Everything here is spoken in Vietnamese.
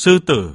sư tử.